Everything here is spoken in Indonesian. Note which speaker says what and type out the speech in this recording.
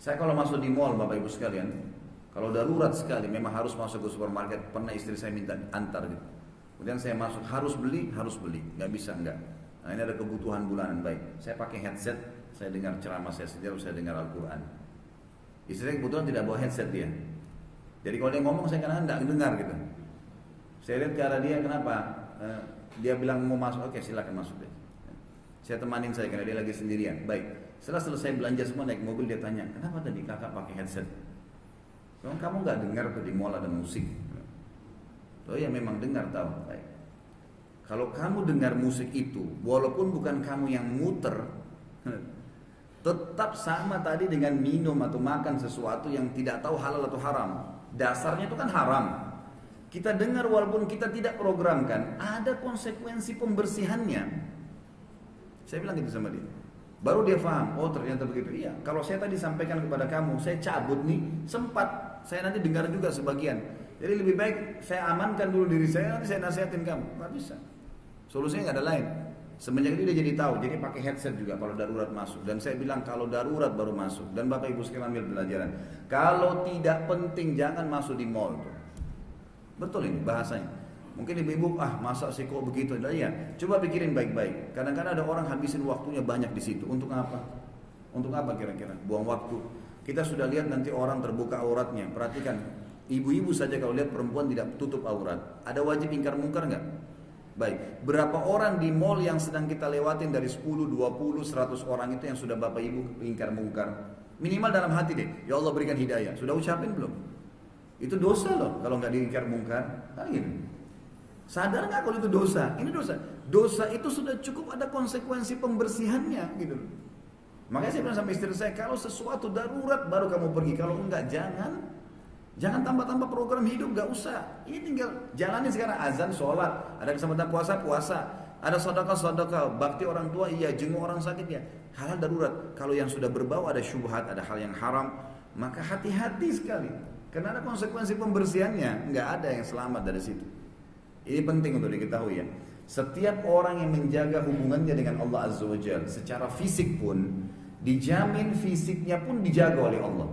Speaker 1: Saya kalau masuk di mall Bapak Ibu sekalian, kalau darurat sekali memang harus masuk ke supermarket, pernah istri saya minta antar gitu. Kemudian saya masuk harus beli, harus beli, nggak bisa nggak. Nah ini ada kebutuhan bulanan baik. Saya pakai headset, saya dengar ceramah saya sendiri, saya dengar Al-Quran. Istri saya kebetulan tidak bawa headset dia. Jadi kalau dia ngomong saya kadang nggak dengar gitu. Saya lihat ke arah dia kenapa? Eh, dia bilang mau masuk, oke silakan masuk deh. Saya temanin saya karena dia lagi sendirian. Baik. Setelah selesai belanja semua naik mobil dia tanya, kenapa tadi kakak pakai headset? Memang kamu nggak dengar tuh di mall ada musik? Oh ya memang dengar tahu. Baik. Kalau kamu dengar musik itu, walaupun bukan kamu yang muter, tetap sama tadi dengan minum atau makan sesuatu yang tidak tahu halal atau haram. Dasarnya itu kan haram. Kita dengar walaupun kita tidak programkan, ada konsekuensi pembersihannya. Saya bilang gitu sama dia. Baru dia paham, oh ternyata begitu. Iya, kalau saya tadi sampaikan kepada kamu, saya cabut nih, sempat. Saya nanti dengar juga sebagian. Jadi lebih baik saya amankan dulu diri saya, nanti saya nasihatin kamu. Gak bisa. Solusinya nggak ada lain. Semenjak itu dia jadi tahu, jadi pakai headset juga kalau darurat masuk. Dan saya bilang kalau darurat baru masuk. Dan Bapak Ibu sekalian ambil pelajaran. Kalau tidak penting jangan masuk di mall. Betul ini bahasanya. Mungkin ibu-ibu ah masa sih kok begitu? Nah, ya, coba pikirin baik-baik. Kadang-kadang ada orang habisin waktunya banyak di situ. Untuk apa? Untuk apa kira-kira? Buang waktu. Kita sudah lihat nanti orang terbuka auratnya. Perhatikan, ibu-ibu saja kalau lihat perempuan tidak tutup aurat, ada wajib ingkar mungkar nggak? Baik, berapa orang di mall yang sedang kita lewatin dari 10, 20, 100 orang itu yang sudah Bapak Ibu ingkar mungkar? Minimal dalam hati deh, ya Allah berikan hidayah. Sudah ucapin belum? Itu dosa loh kalau nggak diingkar mungkar. Kan gitu. Sadar nggak kalau itu dosa? Ini dosa. Dosa itu sudah cukup ada konsekuensi pembersihannya gitu. Makanya saya bilang sama istri saya, kalau sesuatu darurat baru kamu pergi. Kalau enggak jangan. Jangan tambah-tambah program hidup, nggak usah. Ini tinggal jalani sekarang azan, sholat, ada kesempatan puasa, puasa, ada sodaka, sodaka, bakti orang tua, iya, jenguk orang sakit ya. Hal-hal darurat. Kalau yang sudah berbau ada syubhat, ada hal yang haram, maka hati-hati sekali. Karena ada konsekuensi pembersihannya, nggak ada yang selamat dari situ. Ini penting untuk diketahui ya. Setiap orang yang menjaga hubungannya dengan Allah Azza wa secara fisik pun dijamin fisiknya pun dijaga oleh Allah.